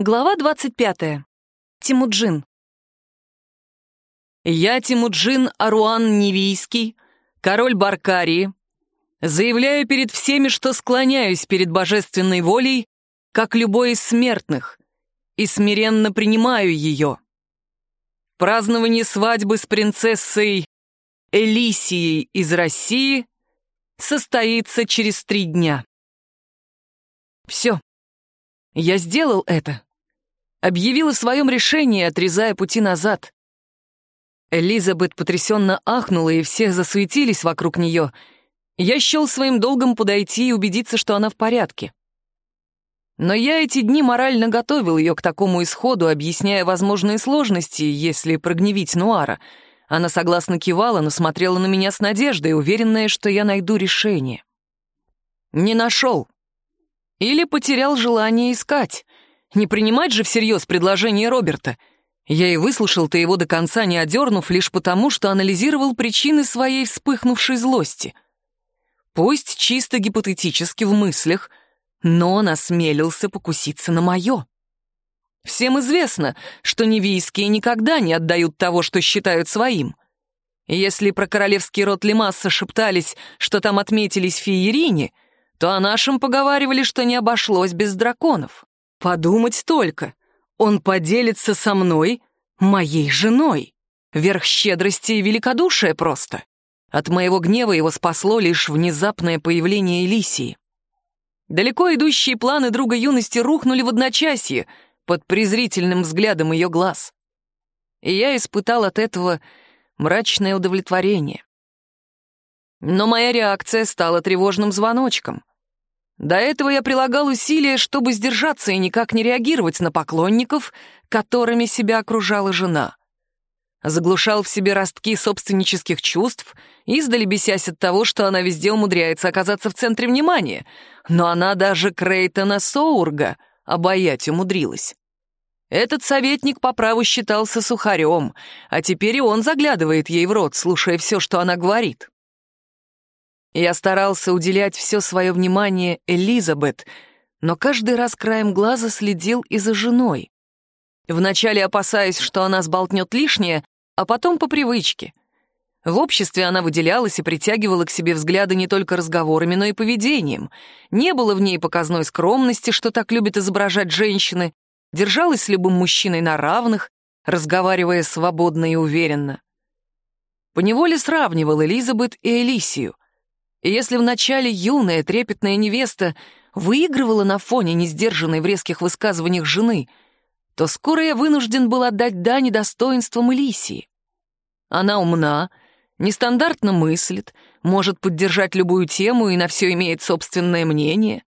Глава 25. Тимуджин. Я Тимуджин Аруан Невийский, король Баркарии. Заявляю перед всеми, что склоняюсь перед божественной волей, как любой из смертных, и смиренно принимаю ее. Празднование свадьбы с принцессой Элисией из России состоится через три дня. Все. Я сделал это объявил о своем решении, отрезая пути назад. Элизабет потрясенно ахнула, и все засуетились вокруг нее. Я счел своим долгом подойти и убедиться, что она в порядке. Но я эти дни морально готовил ее к такому исходу, объясняя возможные сложности, если прогневить Нуара. Она согласно кивала, но смотрела на меня с надеждой, уверенная, что я найду решение. Не нашел. Или потерял желание искать. Не принимать же всерьез предложение Роберта. Я и выслушал-то его до конца, не одернув, лишь потому, что анализировал причины своей вспыхнувшей злости. Пусть чисто гипотетически в мыслях, но он осмелился покуситься на мое. Всем известно, что невийские никогда не отдают того, что считают своим. Если про королевский род Лемасса шептались, что там отметились феерини, то о нашем поговаривали, что не обошлось без драконов. Подумать только, он поделится со мной, моей женой. Верх щедрости и великодушия просто. От моего гнева его спасло лишь внезапное появление Элисии. Далеко идущие планы друга юности рухнули в одночасье под презрительным взглядом ее глаз. И я испытал от этого мрачное удовлетворение. Но моя реакция стала тревожным звоночком. До этого я прилагал усилия, чтобы сдержаться и никак не реагировать на поклонников, которыми себя окружала жена. Заглушал в себе ростки собственнических чувств, издали бесясь от того, что она везде умудряется оказаться в центре внимания, но она даже Крейтона Соурга обаять умудрилась. Этот советник по праву считался сухарем, а теперь и он заглядывает ей в рот, слушая все, что она говорит. Я старался уделять все свое внимание Элизабет, но каждый раз краем глаза следил и за женой. Вначале опасаясь, что она сболтнет лишнее, а потом по привычке. В обществе она выделялась и притягивала к себе взгляды не только разговорами, но и поведением. Не было в ней показной скромности, что так любят изображать женщины, держалась с любым мужчиной на равных, разговаривая свободно и уверенно. Поневоле сравнивал Элизабет и Элисию — и если вначале юная, трепетная невеста выигрывала на фоне несдержанной в резких высказываниях жены, то скоро я вынужден был отдать дань достоинствам Элисии. Она умна, нестандартно мыслит, может поддержать любую тему и на все имеет собственное мнение.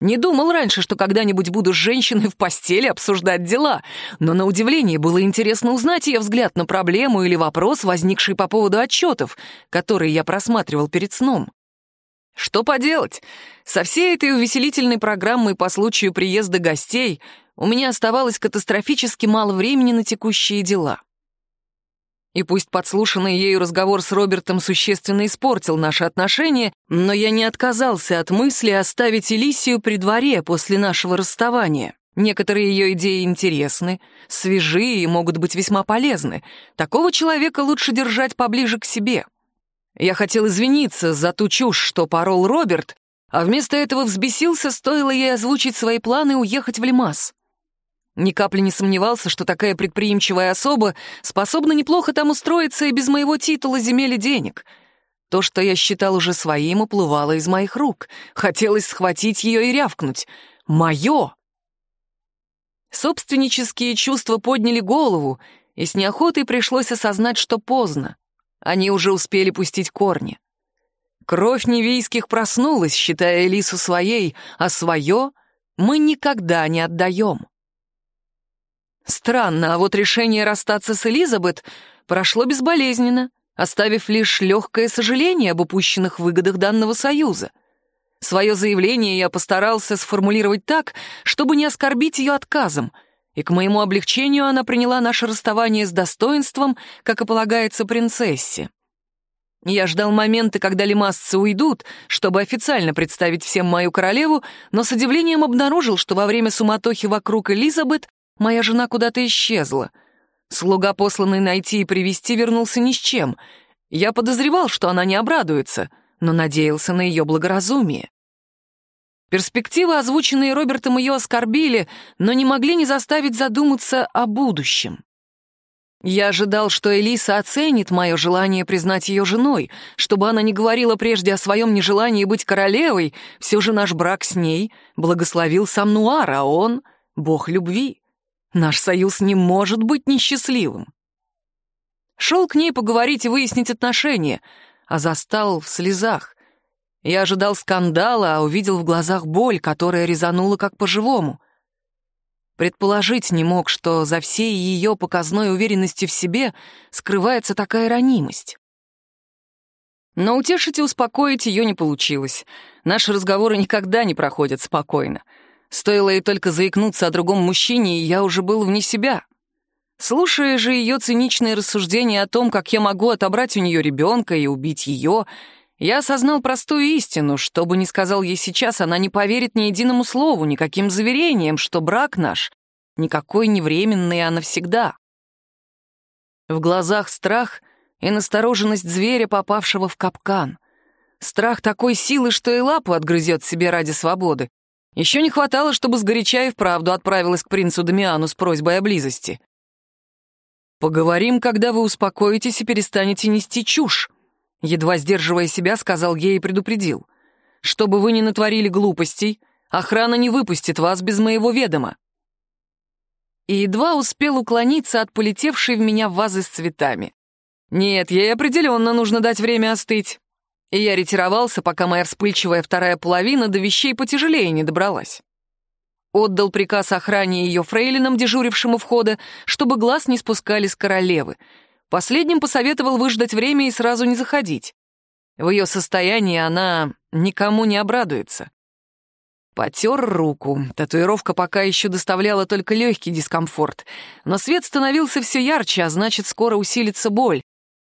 Не думал раньше, что когда-нибудь буду с женщиной в постели обсуждать дела, но на удивление было интересно узнать ее взгляд на проблему или вопрос, возникший по поводу отчетов, которые я просматривал перед сном. Что поделать? Со всей этой увеселительной программой по случаю приезда гостей у меня оставалось катастрофически мало времени на текущие дела. И пусть подслушанный ею разговор с Робертом существенно испортил наши отношения, но я не отказался от мысли оставить Элисию при дворе после нашего расставания. Некоторые ее идеи интересны, свежие и могут быть весьма полезны. Такого человека лучше держать поближе к себе — я хотел извиниться за ту чушь, что порол Роберт, а вместо этого взбесился, стоило ей озвучить свои планы уехать в Лимас. Ни капли не сомневался, что такая предприимчивая особа способна неплохо там устроиться и без моего титула земель и денег. То, что я считал уже своим, уплывало из моих рук. Хотелось схватить ее и рявкнуть. «Мое!» Собственнические чувства подняли голову, и с неохотой пришлось осознать, что поздно. Они уже успели пустить корни. Кровь невийских проснулась, считая Элису своей, а свое мы никогда не отдаем. Странно, а вот решение расстаться с Элизабет прошло безболезненно, оставив лишь легкое сожаление об упущенных выгодах данного союза. Свое заявление я постарался сформулировать так, чтобы не оскорбить ее отказом — и к моему облегчению она приняла наше расставание с достоинством, как и полагается принцессе. Я ждал момента, когда лимасцы уйдут, чтобы официально представить всем мою королеву, но с удивлением обнаружил, что во время суматохи вокруг Элизабет моя жена куда-то исчезла. Слуга, посланный найти и привести, вернулся ни с чем. Я подозревал, что она не обрадуется, но надеялся на ее благоразумие. Перспективы, озвученные Робертом, ее оскорбили, но не могли не заставить задуматься о будущем. Я ожидал, что Элиса оценит мое желание признать ее женой, чтобы она не говорила прежде о своем нежелании быть королевой, все же наш брак с ней благословил сам Нуар, а он — бог любви. Наш союз не может быть несчастливым. Шел к ней поговорить и выяснить отношения, а застал в слезах. Я ожидал скандала, а увидел в глазах боль, которая резанула как по-живому. Предположить не мог, что за всей ее показной уверенностью в себе скрывается такая ранимость. Но утешить и успокоить ее не получилось. Наши разговоры никогда не проходят спокойно. Стоило ей только заикнуться о другом мужчине, и я уже был вне себя. Слушая же ее циничные рассуждения о том, как я могу отобрать у нее ребенка и убить ее, я осознал простую истину, что бы ни сказал ей сейчас, она не поверит ни единому слову, никаким заверениям, что брак наш никакой не временный, а навсегда. В глазах страх и настороженность зверя, попавшего в капкан. Страх такой силы, что и лапу отгрызет себе ради свободы. Еще не хватало, чтобы сгоряча и вправду отправилась к принцу Дамиану с просьбой о близости. «Поговорим, когда вы успокоитесь и перестанете нести чушь», Едва сдерживая себя, сказал ей и предупредил. «Чтобы вы не натворили глупостей, охрана не выпустит вас без моего ведома». И едва успел уклониться от полетевшей в меня вазы с цветами. Нет, ей определенно нужно дать время остыть. И я ретировался, пока моя вспыльчивая вторая половина до вещей потяжелее не добралась. Отдал приказ охране ее фрейлинам, дежурившему входа, чтобы глаз не спускали с королевы — Последним посоветовал выждать время и сразу не заходить. В ее состоянии она никому не обрадуется. Потер руку. Татуировка пока еще доставляла только легкий дискомфорт. Но свет становился все ярче, а значит, скоро усилится боль.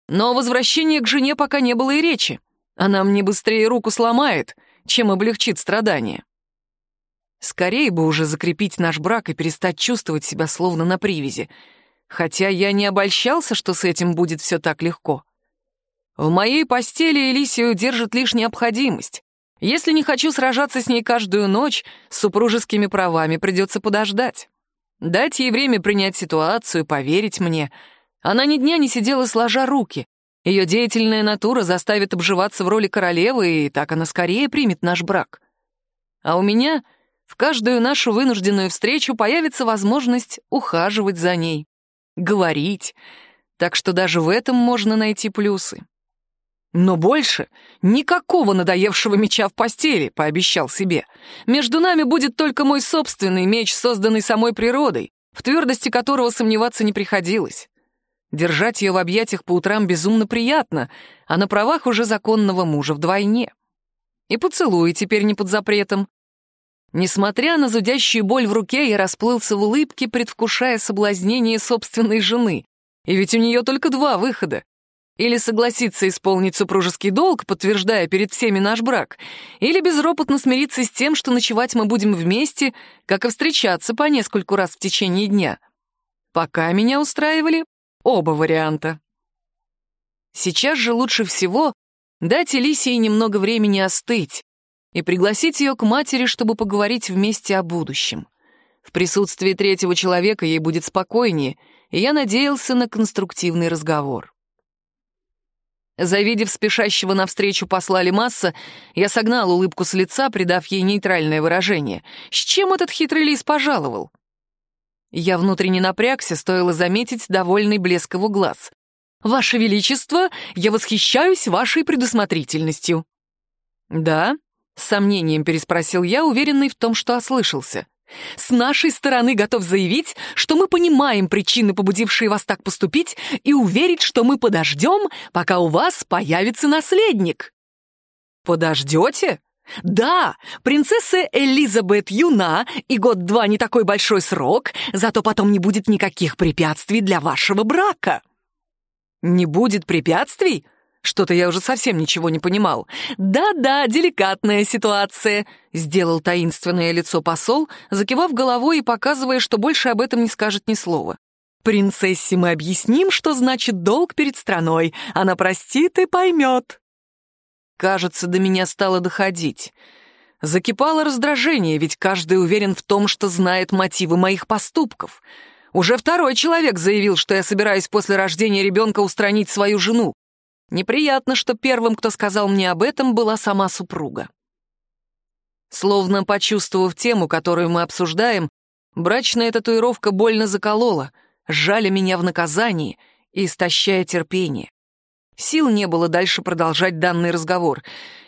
Но возвращения к жене пока не было и речи. Она мне быстрее руку сломает, чем облегчит страдания. Скорее бы уже закрепить наш брак и перестать чувствовать себя словно на привязи — хотя я не обольщался, что с этим будет все так легко. В моей постели Элисию держит лишь необходимость. Если не хочу сражаться с ней каждую ночь, с супружескими правами придется подождать. Дать ей время принять ситуацию, поверить мне. Она ни дня не сидела сложа руки. Ее деятельная натура заставит обживаться в роли королевы, и так она скорее примет наш брак. А у меня в каждую нашу вынужденную встречу появится возможность ухаживать за ней говорить, так что даже в этом можно найти плюсы. Но больше никакого надоевшего меча в постели, пообещал себе. Между нами будет только мой собственный меч, созданный самой природой, в твердости которого сомневаться не приходилось. Держать ее в объятиях по утрам безумно приятно, а на правах уже законного мужа вдвойне. И поцелуи теперь не под запретом. Несмотря на зудящую боль в руке, я расплылся в улыбке, предвкушая соблазнение собственной жены. И ведь у нее только два выхода. Или согласиться исполнить супружеский долг, подтверждая перед всеми наш брак, или безропотно смириться с тем, что ночевать мы будем вместе, как и встречаться по нескольку раз в течение дня. Пока меня устраивали оба варианта. Сейчас же лучше всего дать Элисии немного времени остыть, и пригласить ее к матери, чтобы поговорить вместе о будущем. В присутствии третьего человека ей будет спокойнее, и я надеялся на конструктивный разговор. Завидев спешащего навстречу посла Лемасса, я согнал улыбку с лица, придав ей нейтральное выражение. С чем этот хитрый лис пожаловал? Я внутренне напрягся, стоило заметить довольный блеск его глаз. «Ваше Величество, я восхищаюсь вашей предусмотрительностью». «Да?» С сомнением переспросил я, уверенный в том, что ослышался. «С нашей стороны готов заявить, что мы понимаем причины, побудившие вас так поступить, и уверить, что мы подождем, пока у вас появится наследник». «Подождете?» «Да, принцесса Элизабет юна, и год-два не такой большой срок, зато потом не будет никаких препятствий для вашего брака». «Не будет препятствий? Что-то я уже совсем ничего не понимал. «Да-да, деликатная ситуация», — сделал таинственное лицо посол, закивав головой и показывая, что больше об этом не скажет ни слова. «Принцессе мы объясним, что значит долг перед страной. Она простит и поймет». Кажется, до меня стало доходить. Закипало раздражение, ведь каждый уверен в том, что знает мотивы моих поступков. Уже второй человек заявил, что я собираюсь после рождения ребенка устранить свою жену. Неприятно, что первым, кто сказал мне об этом, была сама супруга. Словно почувствовав тему, которую мы обсуждаем, брачная татуировка больно заколола, сжали меня в наказании истощая терпение. Сил не было дальше продолжать данный разговор.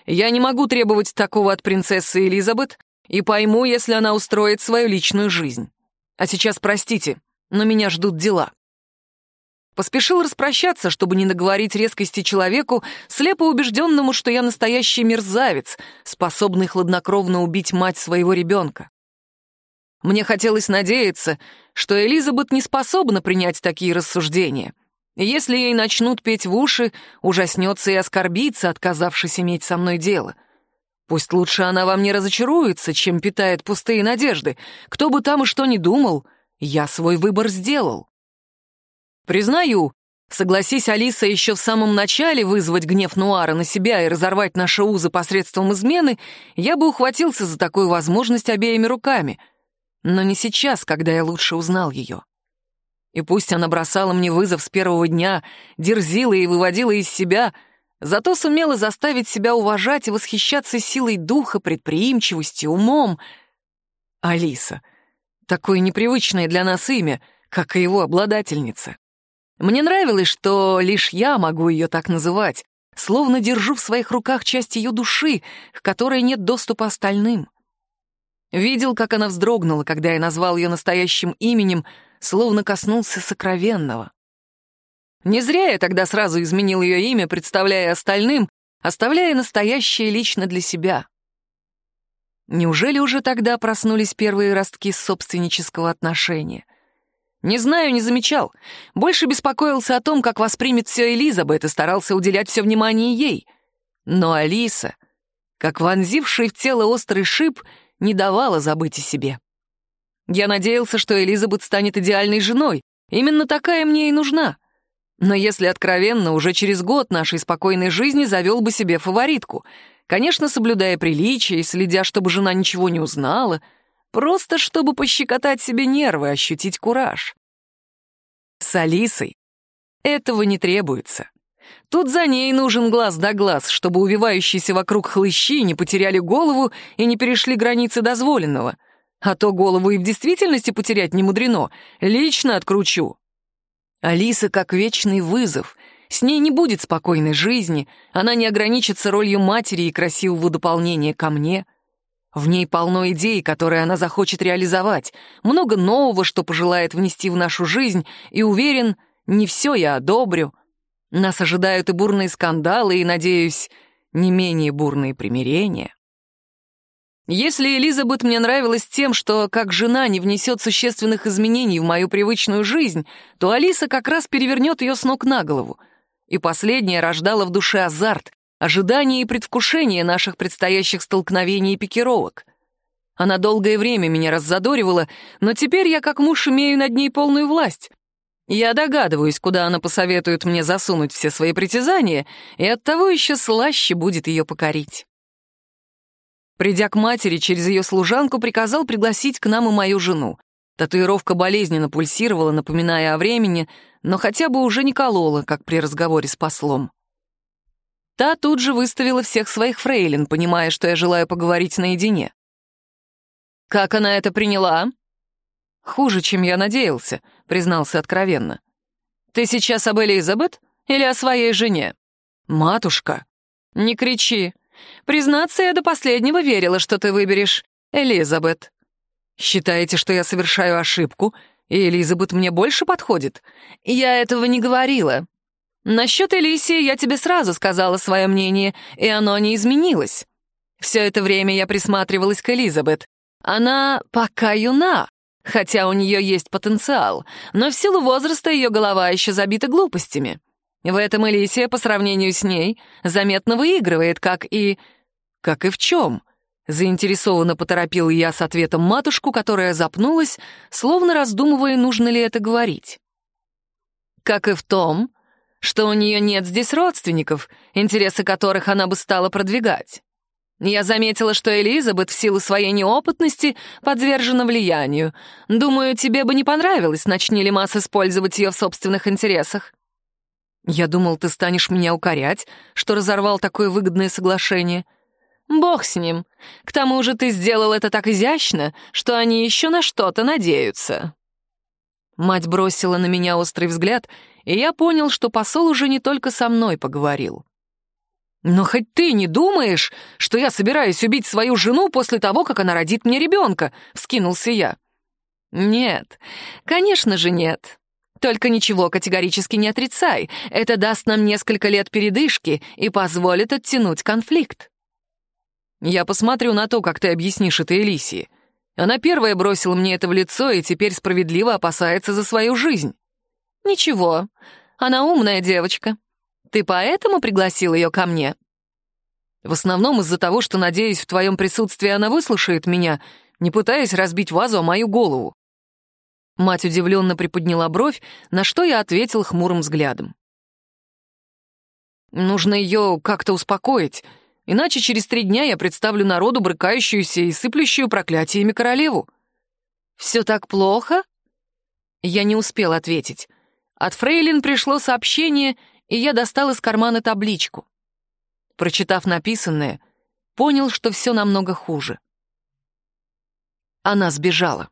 Я не могу требовать такого от принцессы Элизабет и пойму, если она устроит свою личную жизнь. А сейчас простите, но меня ждут дела. Поспешил распрощаться, чтобы не наговорить резкости человеку, слепо убежденному, что я настоящий мерзавец, способный хладнокровно убить мать своего ребенка. Мне хотелось надеяться, что Элизабет не способна принять такие рассуждения. Если ей начнут петь в уши, ужаснется и оскорбится, отказавшись иметь со мной дело. Пусть лучше она во мне разочаруется, чем питает пустые надежды. Кто бы там и что ни думал, я свой выбор сделал. Признаю, согласись Алиса еще в самом начале вызвать гнев Нуара на себя и разорвать наши узы посредством измены, я бы ухватился за такую возможность обеими руками. Но не сейчас, когда я лучше узнал ее. И пусть она бросала мне вызов с первого дня, дерзила и выводила из себя, зато сумела заставить себя уважать и восхищаться силой духа, предприимчивостью, умом. Алиса. Такое непривычное для нас имя, как и его обладательница. Мне нравилось, что лишь я могу ее так называть, словно держу в своих руках часть ее души, к которой нет доступа остальным. Видел, как она вздрогнула, когда я назвал ее настоящим именем, словно коснулся сокровенного. Не зря я тогда сразу изменил ее имя, представляя остальным, оставляя настоящее лично для себя. Неужели уже тогда проснулись первые ростки собственнического отношения — не знаю, не замечал. Больше беспокоился о том, как воспримет все Элизабет, и старался уделять все внимание ей. Но Алиса, как вонзивший в тело острый шип, не давала забыть о себе. Я надеялся, что Элизабет станет идеальной женой. Именно такая мне и нужна. Но если откровенно, уже через год нашей спокойной жизни завел бы себе фаворитку. Конечно, соблюдая приличия и следя, чтобы жена ничего не узнала — Просто чтобы пощекотать себе нервы, ощутить кураж. С Алисой этого не требуется. Тут за ней нужен глаз да глаз, чтобы увивающиеся вокруг хлыщи не потеряли голову и не перешли границы дозволенного. А то голову и в действительности потерять не мудрено. Лично откручу. Алиса как вечный вызов. С ней не будет спокойной жизни, она не ограничится ролью матери и красивого дополнения ко мне — в ней полно идей, которые она захочет реализовать, много нового, что пожелает внести в нашу жизнь, и уверен, не все я одобрю. Нас ожидают и бурные скандалы, и, надеюсь, не менее бурные примирения. Если Элизабет мне нравилась тем, что как жена не внесет существенных изменений в мою привычную жизнь, то Алиса как раз перевернет ее с ног на голову. И последняя рождала в душе азарт, ожидание и предвкушение наших предстоящих столкновений и пикировок. Она долгое время меня раззадоривала, но теперь я как муж имею над ней полную власть. Я догадываюсь, куда она посоветует мне засунуть все свои притязания, и оттого еще слаще будет ее покорить. Придя к матери, через ее служанку приказал пригласить к нам и мою жену. Татуировка болезненно пульсировала, напоминая о времени, но хотя бы уже не колола, как при разговоре с послом. Та тут же выставила всех своих фрейлин, понимая, что я желаю поговорить наедине. «Как она это приняла?» «Хуже, чем я надеялся», — признался откровенно. «Ты сейчас об Элизабет или о своей жене?» «Матушка!» «Не кричи. Признаться, я до последнего верила, что ты выберешь Элизабет. Считаете, что я совершаю ошибку, и Элизабет мне больше подходит? Я этого не говорила. Насчет Элисии я тебе сразу сказала свое мнение, и оно не изменилось. Все это время я присматривалась к Элизабет. Она пока юна, хотя у нее есть потенциал, но в силу возраста ее голова еще забита глупостями. В этом Элисия по сравнению с ней заметно выигрывает, как и... Как и в чем? Заинтересованно поторопил я с ответом матушку, которая запнулась, словно раздумывая, нужно ли это говорить. Как и в том, что у нее нет здесь родственников, интересы которых она бы стала продвигать. Я заметила, что Элизабет в силу своей неопытности подвержена влиянию. Думаю, тебе бы не понравилось, начни ли Масс использовать ее в собственных интересах. Я думал, ты станешь меня укорять, что разорвал такое выгодное соглашение. Бог с ним. К тому же ты сделал это так изящно, что они еще на что-то надеются. Мать бросила на меня острый взгляд, и я понял, что посол уже не только со мной поговорил. «Но хоть ты не думаешь, что я собираюсь убить свою жену после того, как она родит мне ребенка?» — вскинулся я. «Нет, конечно же нет. Только ничего категорически не отрицай. Это даст нам несколько лет передышки и позволит оттянуть конфликт». «Я посмотрю на то, как ты объяснишь это Элисии. Она первая бросила мне это в лицо и теперь справедливо опасается за свою жизнь». «Ничего, она умная девочка. Ты поэтому пригласил ее ко мне?» «В основном из-за того, что, надеюсь, в твоем присутствии она выслушает меня, не пытаясь разбить вазу о мою голову». Мать удивленно приподняла бровь, на что я ответил хмурым взглядом. «Нужно ее как-то успокоить, иначе через три дня я представлю народу брыкающуюся и сыплющую проклятиями королеву». «Все так плохо?» Я не успел ответить. От Фрейлин пришло сообщение, и я достал из кармана табличку. Прочитав написанное, понял, что все намного хуже. Она сбежала.